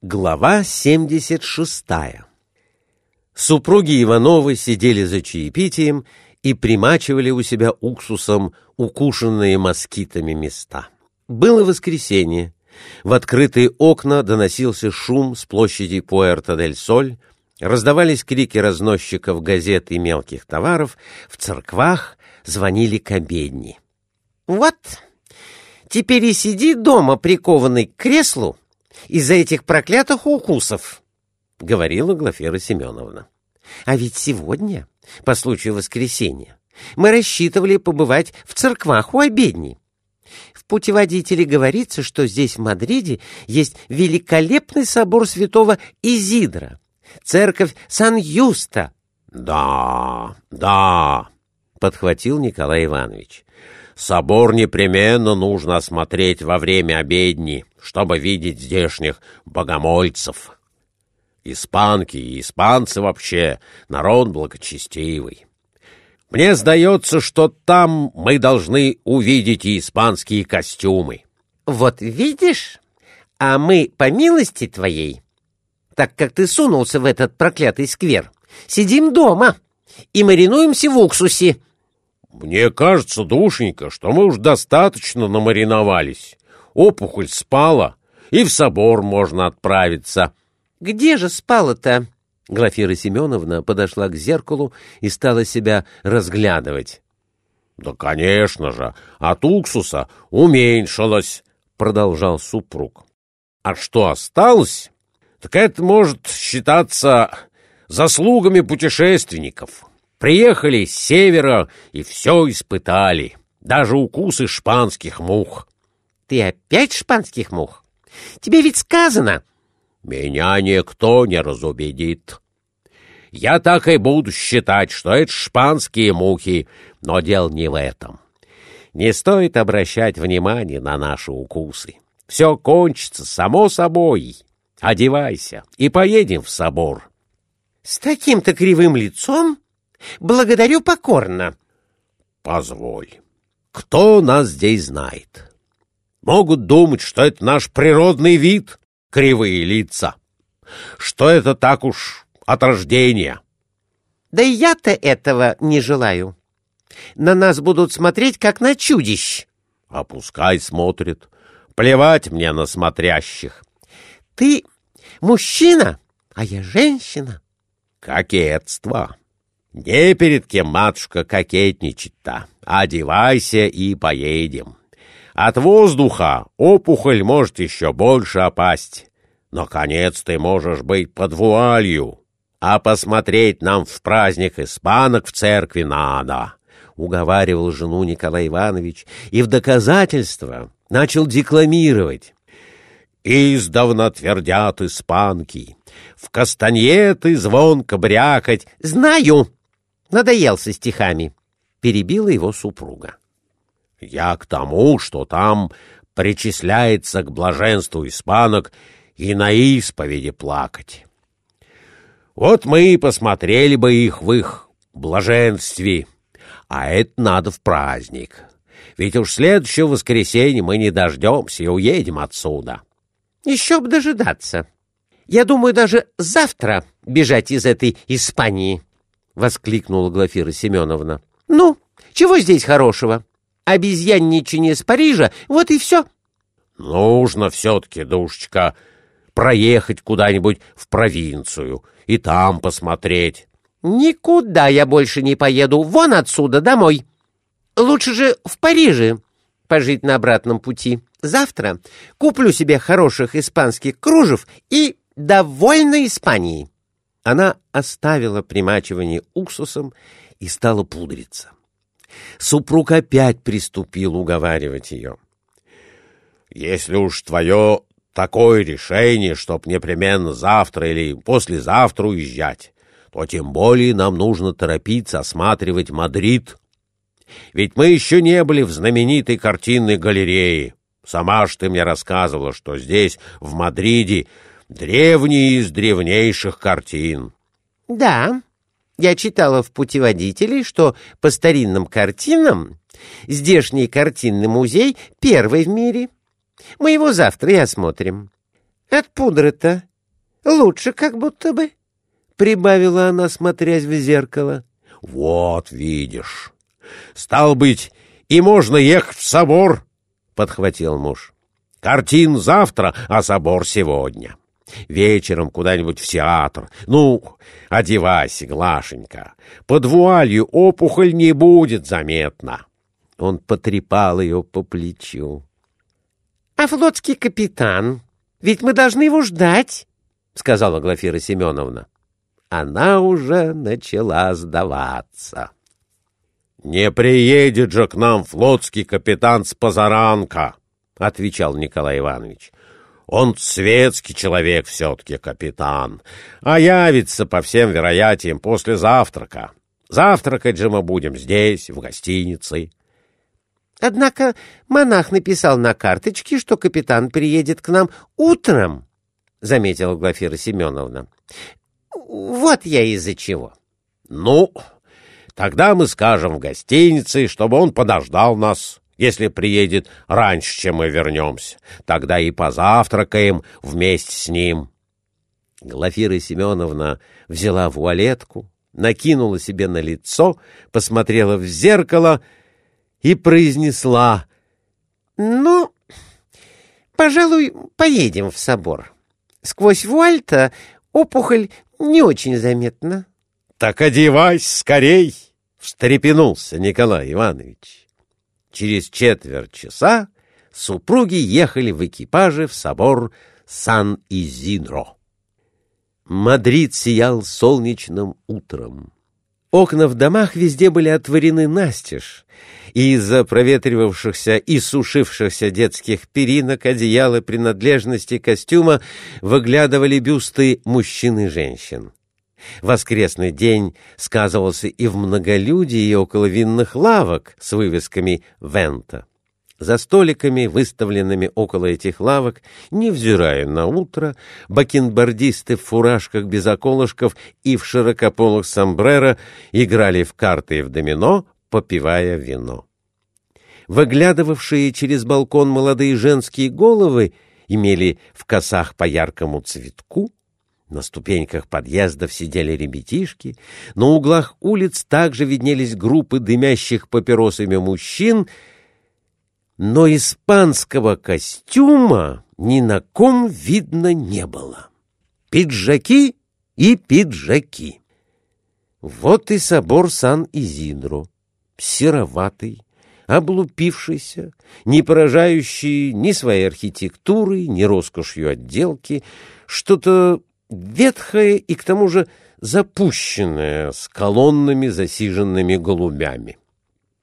Глава 76 Супруги Ивановы сидели за чаепитием и примачивали у себя уксусом укушенные москитами места. Было воскресенье. В открытые окна доносился шум с площади Пуэрто-дель-Соль, раздавались крики разносчиков газет и мелких товаров, в церквах звонили к обедни. «Вот, теперь и сиди дома, прикованный к креслу, из-за этих проклятых укусов», — говорила Глафира Семеновна. «А ведь сегодня, по случаю воскресенья, мы рассчитывали побывать в церквах у обедни. В путеводителе говорится, что здесь, в Мадриде, есть великолепный собор святого Изидра, церковь Сан-Юста». «Да, да», — подхватил Николай Иванович. «Собор непременно нужно осмотреть во время обедни, чтобы видеть здешних богомольцев. Испанки и испанцы вообще народ благочестивый. Мне сдается, что там мы должны увидеть и испанские костюмы». «Вот видишь, а мы, по милости твоей, так как ты сунулся в этот проклятый сквер, сидим дома» и маринуемся в уксусе. Мне кажется, душенька, что мы уж достаточно намариновались. Опухоль спала, и в собор можно отправиться. — Где же спала-то? Глафира Семеновна подошла к зеркалу и стала себя разглядывать. — Да, конечно же, от уксуса уменьшилось, — продолжал супруг. — А что осталось, так это может считаться заслугами путешественников. Приехали с севера и все испытали, даже укусы шпанских мух. — Ты опять шпанских мух? Тебе ведь сказано. — Меня никто не разубедит. Я так и буду считать, что это шпанские мухи, но дело не в этом. Не стоит обращать внимание на наши укусы. Все кончится само собой. Одевайся и поедем в собор. — С таким-то кривым лицом? Благодарю покорно. Позволь. Кто нас здесь знает? Могут думать, что это наш природный вид, кривые лица. Что это так уж от рождения. Да и я-то этого не желаю. На нас будут смотреть, как на чудищ. А пускай смотрят. Плевать мне на смотрящих. Ты мужчина, а я женщина. Кокетство. Не перед кем, матушка, кокетничать-то. Одевайся и поедем. От воздуха опухоль может еще больше опасть. Но конец ты можешь быть под вуалью. А посмотреть нам в праздник испанок в церкви надо, — уговаривал жену Николай Иванович, и в доказательство начал декламировать. Издавна твердят испанки, в кастаньеты звонко брякать. — Знаю! Надоелся стихами, — перебила его супруга. — Я к тому, что там причисляется к блаженству испанок и на исповеди плакать. Вот мы и посмотрели бы их в их блаженстве, а это надо в праздник. Ведь уж следующего воскресенья мы не дождемся и уедем отсюда. — Еще б дожидаться. Я думаю, даже завтра бежать из этой Испании. — воскликнула Глафира Семеновна. «Ну, чего здесь хорошего? Обезьянничание с Парижа, вот и все». «Нужно все-таки, душечка, проехать куда-нибудь в провинцию и там посмотреть». «Никуда я больше не поеду, вон отсюда, домой. Лучше же в Париже пожить на обратном пути. Завтра куплю себе хороших испанских кружев и довольна Испанией». Она оставила примачивание уксусом и стала пудриться. Супруг опять приступил уговаривать ее. «Если уж твое такое решение, чтоб непременно завтра или послезавтра уезжать, то тем более нам нужно торопиться осматривать Мадрид. Ведь мы еще не были в знаменитой картинной галерее. Сама ж ты мне рассказывала, что здесь, в Мадриде, древние из древнейших картин. — Да, я читала в путеводителе, что по старинным картинам здешний картинный музей первый в мире. Мы его завтра и осмотрим. От пудры-то Лучше как будто бы, — прибавила она, смотрясь в зеркало. — Вот видишь. Стал быть, и можно ехать в собор, — подхватил муж. — Картин завтра, а собор сегодня. Вечером куда-нибудь в театр. Ну, одевайся, Глашенька. Под вуалью опухоль не будет заметна. Он потрепал ее по плечу. — А флотский капитан? Ведь мы должны его ждать, — сказала Глафира Семеновна. Она уже начала сдаваться. — Не приедет же к нам флотский капитан с позаранка, — отвечал Николай Иванович. — Он светский человек все-таки, капитан, а явится, по всем вероятиям, после завтрака. Завтракать же мы будем здесь, в гостинице. Однако монах написал на карточке, что капитан приедет к нам утром, — заметила Глафира Семеновна. — Вот я из-за чего. — Ну, тогда мы скажем в гостинице, чтобы он подождал нас, если приедет раньше, чем мы вернемся. Тогда и позавтракаем вместе с ним. Глафира Семеновна взяла вуалетку, накинула себе на лицо, посмотрела в зеркало — и произнесла «Ну, пожалуй, поедем в собор. Сквозь вуаль-то опухоль не очень заметна». «Так одевайся скорей!» — встрепенулся Николай Иванович. Через четверть часа супруги ехали в экипаже в собор Сан-Изинро. Мадрид сиял солнечным утром. Окна в домах везде были отворены настежь, и из-за проветривавшихся и сушившихся детских перинок, одеял и принадлежностей костюма выглядывали бюсты мужчин и женщин. Воскресный день сказывался и в многолюдии, около винных лавок с вывесками «Вента». За столиками, выставленными около этих лавок, невзирая на утро, бакенбардисты в фуражках без околышков и в широкополых сомбреро играли в карты и в домино, попивая вино. Выглядывавшие через балкон молодые женские головы имели в косах по яркому цветку, на ступеньках подъездов сидели ребятишки, на углах улиц также виднелись группы дымящих папиросами мужчин — но испанского костюма ни на ком видно не было. Пиджаки и пиджаки. Вот и собор Сан-Изидро, сероватый, облупившийся, не поражающий ни своей архитектурой, ни роскошью отделки, что-то ветхое и к тому же запущенное с колоннами, засиженными голубями.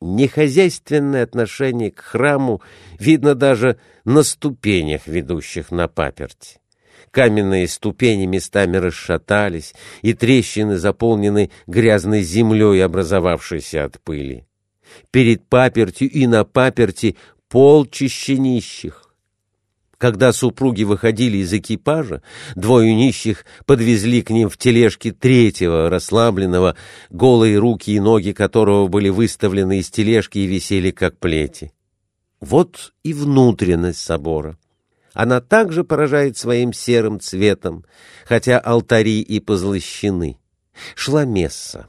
Нехозяйственное отношение к храму видно даже на ступенях, ведущих на паперть. Каменные ступени местами расшатались, и трещины заполнены грязной землей, образовавшейся от пыли. Перед папертью и на паперти полчища нищих. Когда супруги выходили из экипажа, двое нищих подвезли к ним в тележке третьего, расслабленного, голые руки и ноги которого были выставлены из тележки и висели как плети. Вот и внутренность собора. Она также поражает своим серым цветом, хотя алтари и позлощены. Шла месса.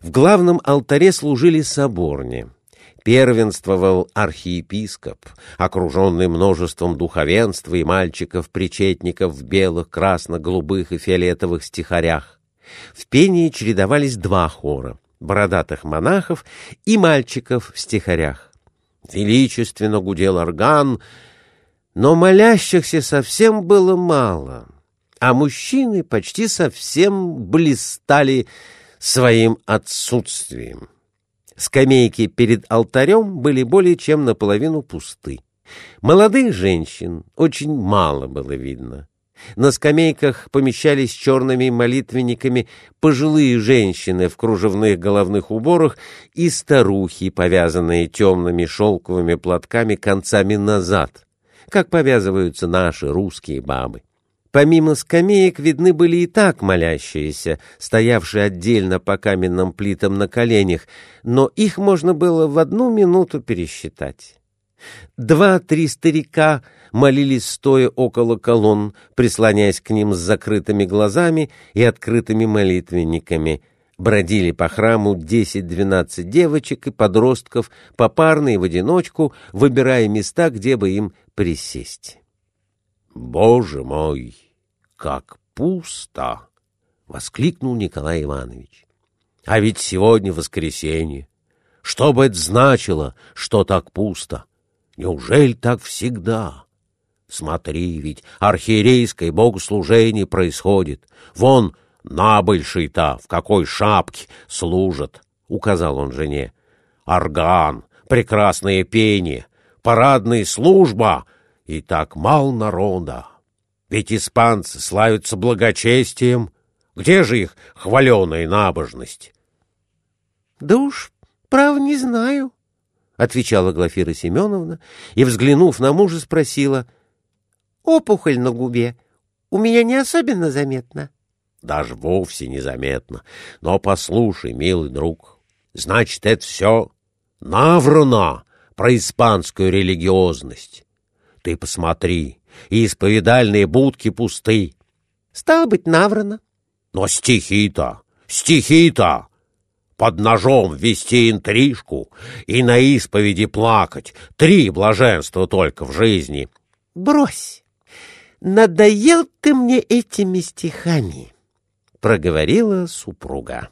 В главном алтаре служили соборни — первенствовал архиепископ, окруженный множеством духовенства и мальчиков-причетников в белых, красно-голубых и фиолетовых стихарях. В пении чередовались два хора — бородатых монахов и мальчиков в стихарях. Величественно гудел орган, но молящихся совсем было мало, а мужчины почти совсем блистали своим отсутствием. Скамейки перед алтарем были более чем наполовину пусты. Молодых женщин очень мало было видно. На скамейках помещались черными молитвенниками пожилые женщины в кружевных головных уборах и старухи, повязанные темными шелковыми платками концами назад, как повязываются наши русские бабы. Помимо скамеек видны были и так молящиеся, стоявшие отдельно по каменным плитам на коленях, но их можно было в одну минуту пересчитать. Два-три старика молились стоя около колонн, прислоняясь к ним с закрытыми глазами и открытыми молитвенниками. Бродили по храму десять-двенадцать девочек и подростков, попарно и в одиночку, выбирая места, где бы им присесть. «Боже мой, как пусто!» — воскликнул Николай Иванович. «А ведь сегодня воскресенье. Что бы это значило, что так пусто? Неужели так всегда? Смотри, ведь архиерейское богослужение происходит. Вон набольший-то в какой шапке служат, — указал он жене. Орган, прекрасное пение, парадная служба — и так мало народа. Ведь испанцы славятся благочестием. Где же их хваленая набожность? — Да уж, право, не знаю, — отвечала Глафира Семеновна и, взглянув на мужа, спросила. — Опухоль на губе у меня не особенно заметна. — Даже вовсе незаметно. Но послушай, милый друг, значит, это все наврано про испанскую религиозность. Ты посмотри, исповедальные будки пусты. Стало быть, наврано. Но стихи-то, стихи-то! Под ножом вести интрижку и на исповеди плакать. Три блаженства только в жизни. Брось! Надоел ты мне этими стихами, — проговорила супруга.